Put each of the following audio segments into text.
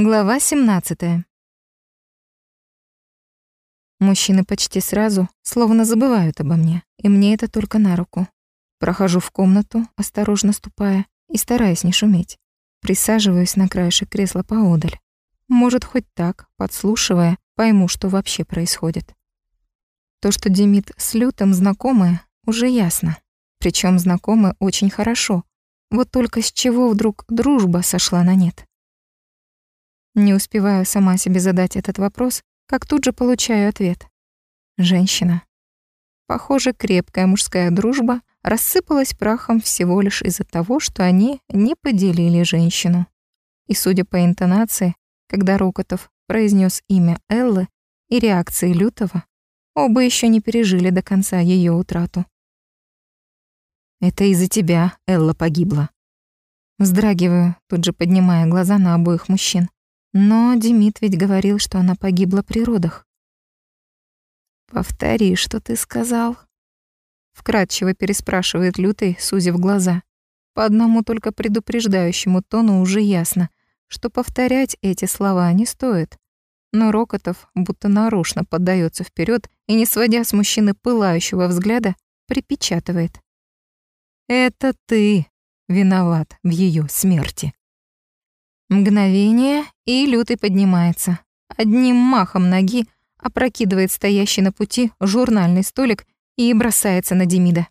Глава 17. Мужчины почти сразу словно забывают обо мне, и мне это только на руку. Прохожу в комнату, осторожно ступая и стараясь не шуметь. Присаживаюсь на краешек кресла поодаль. Может, хоть так, подслушивая, пойму, что вообще происходит. То, что Демид с Лютым знакомы, уже ясно. Причем знакомы очень хорошо. Вот только с чего вдруг дружба сошла на нет? Не успеваю сама себе задать этот вопрос, как тут же получаю ответ. Женщина. Похоже, крепкая мужская дружба рассыпалась прахом всего лишь из-за того, что они не поделили женщину. И судя по интонации, когда Рокотов произнес имя Эллы и реакции Лютого, оба еще не пережили до конца ее утрату. «Это из-за тебя Элла погибла». Вздрагиваю, тут же поднимая глаза на обоих мужчин. Но Демид ведь говорил, что она погибла при родах. «Повтори, что ты сказал?» Вкратчиво переспрашивает Лютый, сузив глаза. По одному только предупреждающему тону уже ясно, что повторять эти слова не стоит. Но Рокотов будто нарочно поддается вперед и, не сводя с мужчины пылающего взгляда, припечатывает. «Это ты виноват в ее смерти». Мгновение, и лютый поднимается. Одним махом ноги опрокидывает стоящий на пути журнальный столик и бросается на Демида.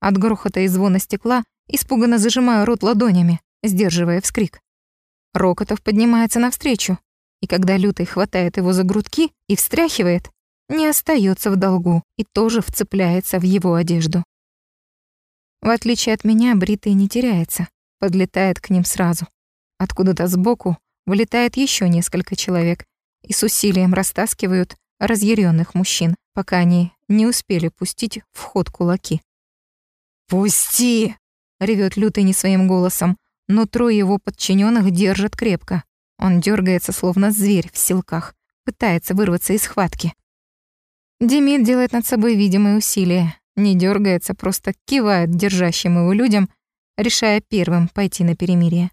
От грохота и звона стекла испуганно зажимаю рот ладонями, сдерживая вскрик. Рокотов поднимается навстречу, и когда Лютый хватает его за грудки и встряхивает, не остается в долгу и тоже вцепляется в его одежду. В отличие от меня, Бритый не теряется, подлетает к ним сразу. Откуда-то сбоку вылетает еще несколько человек и с усилием растаскивают разъяренных мужчин, пока они не успели пустить в ход кулаки. «Пусти!» — ревет лютый не своим голосом, но трое его подчиненных держат крепко. Он дергается, словно зверь в силках, пытается вырваться из схватки. Демид делает над собой видимые усилия, не дергается, просто кивает держащим его людям, решая первым пойти на перемирие.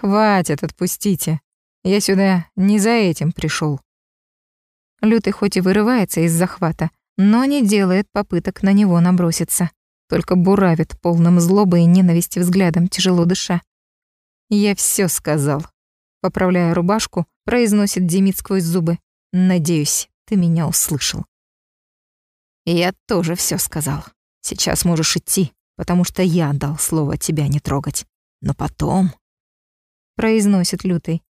«Хватит, отпустите. Я сюда не за этим пришел. Лютый хоть и вырывается из захвата, но не делает попыток на него наброситься, только буравит полным злобы и ненависти взглядом, тяжело дыша. «Я все сказал», — поправляя рубашку, произносит Демид сквозь зубы. «Надеюсь, ты меня услышал». «Я тоже все сказал. Сейчас можешь идти, потому что я дал слово тебя не трогать. Но потом...» произносит лютый.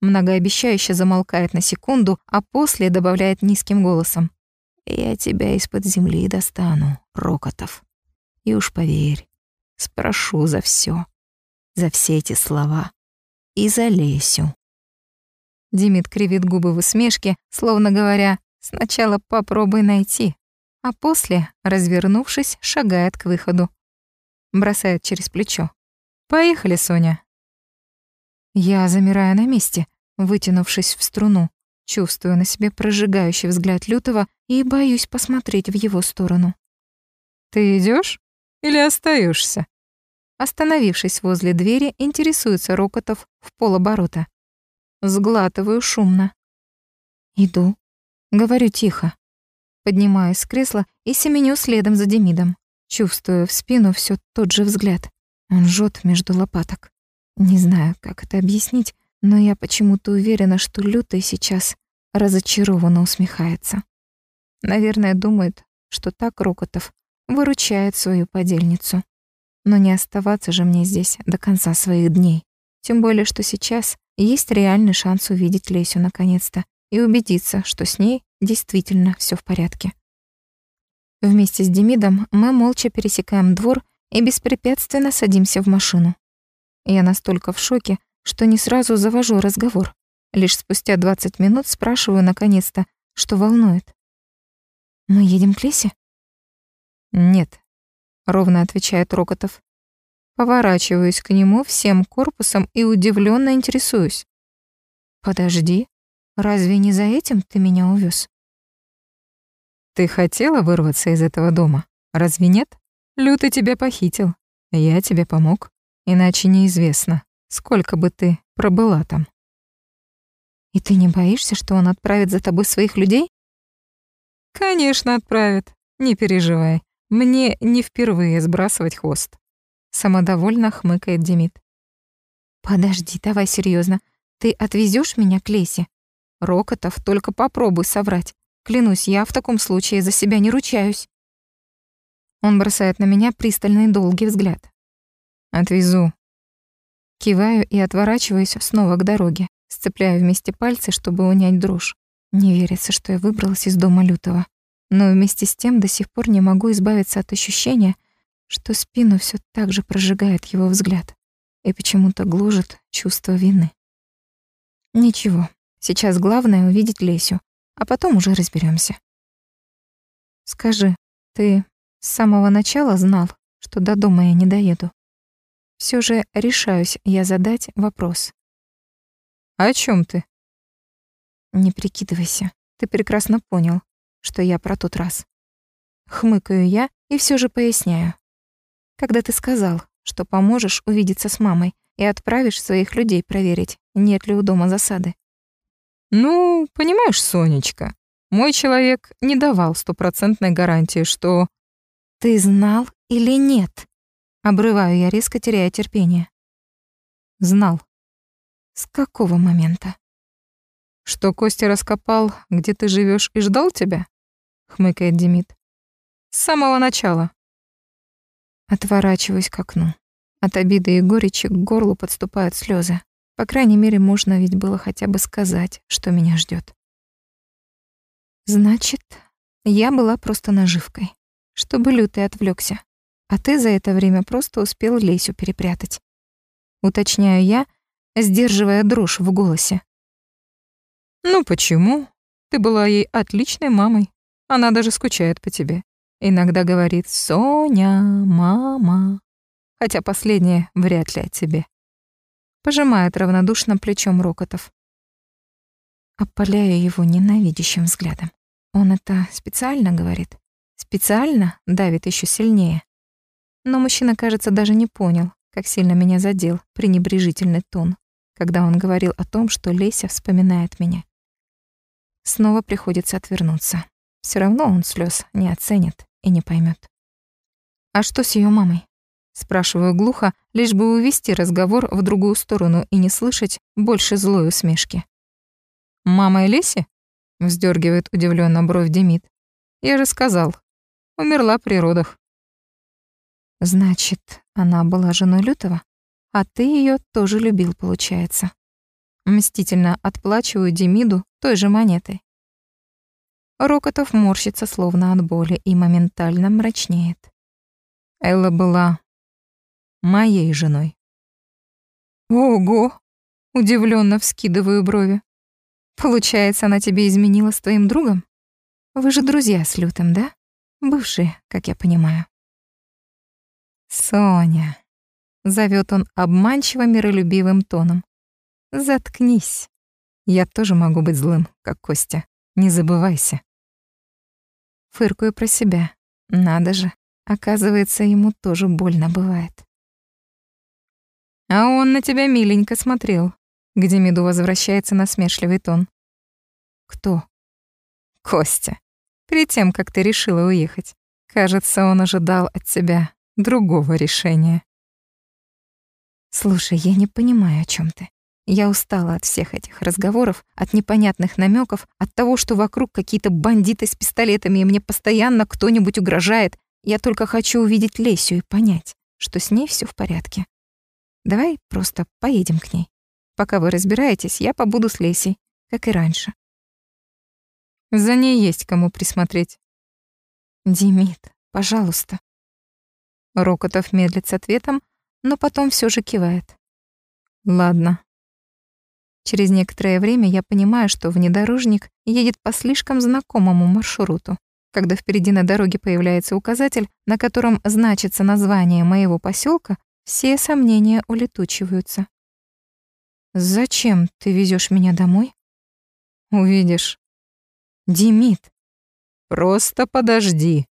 Многообещающе замолкает на секунду, а после добавляет низким голосом. «Я тебя из-под земли достану, Рокотов. И уж поверь, спрошу за все, За все эти слова. И за Лесю». Димит кривит губы в усмешке, словно говоря, «Сначала попробуй найти», а после, развернувшись, шагает к выходу. Бросает через плечо. «Поехали, Соня, я замираю на месте, вытянувшись в струну, чувствую на себе прожигающий взгляд Лютого и боюсь посмотреть в его сторону. «Ты идешь или остаешься? Остановившись возле двери, интересуется Рокотов в полоборота. Сглатываю шумно. «Иду», — говорю тихо. Поднимаюсь с кресла и семеню следом за Демидом. Чувствую в спину все тот же взгляд. Он жжет между лопаток. Не знаю, как это объяснить, но я почему-то уверена, что Лютый сейчас разочарованно усмехается. Наверное, думает, что так Рокотов выручает свою подельницу. Но не оставаться же мне здесь до конца своих дней. Тем более, что сейчас есть реальный шанс увидеть Лесю наконец-то и убедиться, что с ней действительно все в порядке. Вместе с Демидом мы молча пересекаем двор и беспрепятственно садимся в машину. Я настолько в шоке, что не сразу завожу разговор. Лишь спустя 20 минут спрашиваю наконец-то, что волнует. «Мы едем к Лесе?» «Нет», — ровно отвечает Рокотов. Поворачиваюсь к нему всем корпусом и удивленно интересуюсь. «Подожди, разве не за этим ты меня увез? «Ты хотела вырваться из этого дома, разве нет? Лютый тебя похитил. Я тебе помог. Иначе неизвестно, сколько бы ты пробыла там. И ты не боишься, что он отправит за тобой своих людей? Конечно, отправит. Не переживай. Мне не впервые сбрасывать хвост. Самодовольно хмыкает Демид. Подожди, давай серьезно. Ты отвезешь меня к Лесе? Рокотов, только попробуй соврать. Клянусь, я в таком случае за себя не ручаюсь. Он бросает на меня пристальный долгий взгляд. Отвезу. Киваю и отворачиваюсь снова к дороге, сцепляю вместе пальцы, чтобы унять дрожь. Не верится, что я выбралась из дома лютого. Но вместе с тем до сих пор не могу избавиться от ощущения, что спину все так же прожигает его взгляд и почему-то гложет чувство вины. Ничего, сейчас главное увидеть Лесю, а потом уже разберемся. Скажи, ты с самого начала знал, что до дома я не доеду? Все же решаюсь я задать вопрос. «О чем ты?» «Не прикидывайся. Ты прекрасно понял, что я про тот раз». Хмыкаю я и все же поясняю. Когда ты сказал, что поможешь увидеться с мамой и отправишь своих людей проверить, нет ли у дома засады. «Ну, понимаешь, Сонечка, мой человек не давал стопроцентной гарантии, что...» «Ты знал или нет?» Обрываю я, резко теряя терпение. «Знал». «С какого момента?» «Что Костя раскопал, где ты живешь и ждал тебя?» — хмыкает Демид. «С самого начала». Отворачиваюсь к окну. От обиды и горечи к горлу подступают слезы. По крайней мере, можно ведь было хотя бы сказать, что меня ждет. Значит, я была просто наживкой, чтобы лютый отвлекся, а ты за это время просто успел Лесю перепрятать. Уточняю я, сдерживая дрожь в голосе. «Ну почему? Ты была ей отличной мамой. Она даже скучает по тебе. Иногда говорит «Соня, мама». Хотя последнее вряд ли о тебе пожимает равнодушно плечом Рокотов. Опаляю его ненавидящим взглядом. Он это специально говорит? Специально давит еще сильнее. Но мужчина, кажется, даже не понял, как сильно меня задел пренебрежительный тон, когда он говорил о том, что Леся вспоминает меня. Снова приходится отвернуться. Все равно он слез не оценит и не поймет. А что с ее мамой? Спрашиваю глухо, лишь бы увести разговор в другую сторону и не слышать больше злой усмешки. «Мама Элиси?» — вздергивает удивленно бровь Демид. «Я же сказал, умерла при родах». «Значит, она была женой Лютого? А ты ее тоже любил, получается?» Мстительно отплачиваю Демиду той же монетой. Рокотов морщится словно от боли и моментально мрачнеет. Элла была моей женой. Ого! Удивленно вскидываю брови. Получается, она тебе изменила с твоим другом? Вы же друзья с Лютым, да? Бывшие, как я понимаю. Соня. Зовет он обманчиво миролюбивым тоном. Заткнись. Я тоже могу быть злым, как Костя. Не забывайся. Фыркаю про себя. Надо же. Оказывается, ему тоже больно бывает. А он на тебя миленько смотрел. К Демиду возвращается насмешливый тон. Кто? Костя. Перед тем, как ты решила уехать. Кажется, он ожидал от тебя другого решения. Слушай, я не понимаю, о чем ты. Я устала от всех этих разговоров, от непонятных намеков, от того, что вокруг какие-то бандиты с пистолетами, и мне постоянно кто-нибудь угрожает. Я только хочу увидеть Лесю и понять, что с ней все в порядке. Давай просто поедем к ней. Пока вы разбираетесь, я побуду с Лесей, как и раньше. За ней есть кому присмотреть. Демид, пожалуйста. Рокотов медлит с ответом, но потом все же кивает. Ладно. Через некоторое время я понимаю, что внедорожник едет по слишком знакомому маршруту. Когда впереди на дороге появляется указатель, на котором значится название моего поселка, все сомнения улетучиваются. «Зачем ты везешь меня домой?» «Увидишь». «Димит». «Просто подожди».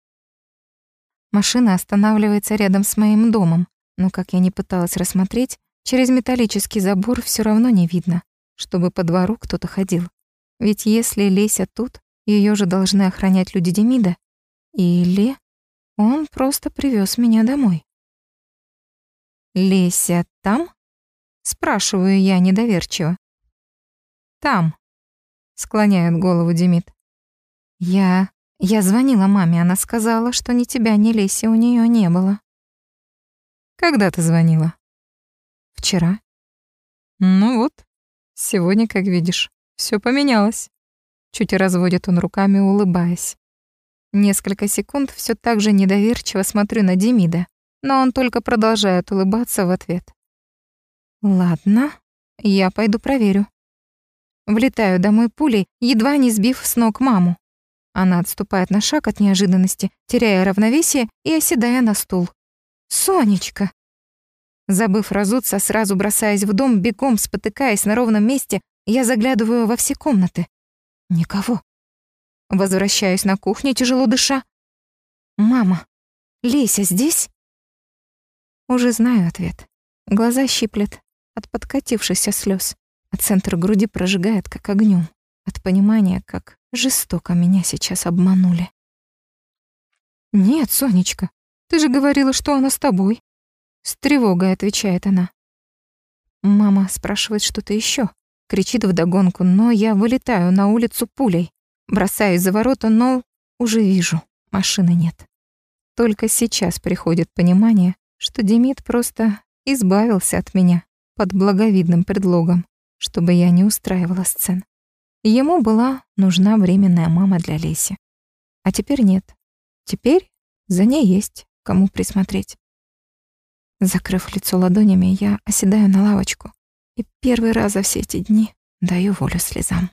Машина останавливается рядом с моим домом, но, как я не пыталась рассмотреть, Через металлический забор все равно не видно, чтобы по двору кто-то ходил. Ведь если Леся тут, ее же должны охранять люди Демида. Или он просто привез меня домой. «Леся там?» — спрашиваю я недоверчиво. «Там», — склоняет голову Демид. «Я... я звонила маме, она сказала, что ни тебя, ни Леси у нее не было». «Когда ты звонила?» «Вчера». «Ну вот, сегодня, как видишь, все поменялось». Чуть разводит он руками, улыбаясь. Несколько секунд все так же недоверчиво смотрю на Демида, но он только продолжает улыбаться в ответ. «Ладно, я пойду проверю». Влетаю домой пулей, едва не сбив с ног маму. Она отступает на шаг от неожиданности, теряя равновесие и оседая на стул. «Сонечка!» Забыв разуться, сразу бросаясь в дом, бегом спотыкаясь на ровном месте, я заглядываю во все комнаты. Никого. Возвращаюсь на кухню, тяжело дыша. «Мама, Леся здесь?» Уже знаю ответ. Глаза щиплет от подкатившихся слез, а центр груди прожигает, как огнем, от понимания, как жестоко меня сейчас обманули. «Нет, Сонечка, ты же говорила, что она с тобой», — с тревогой отвечает она. Мама спрашивает что-то еще, кричит вдогонку, но я вылетаю на улицу пулей. Бросаюсь за ворота, но уже вижу, машины нет. Только сейчас приходит понимание, что Демид просто избавился от меня под благовидным предлогом, чтобы я не устраивала сцен. Ему была нужна временная мама для Леси. А теперь нет. Теперь за ней есть кому присмотреть. Закрыв лицо ладонями, я оседаю на лавочку и первый раз за все эти дни даю волю слезам.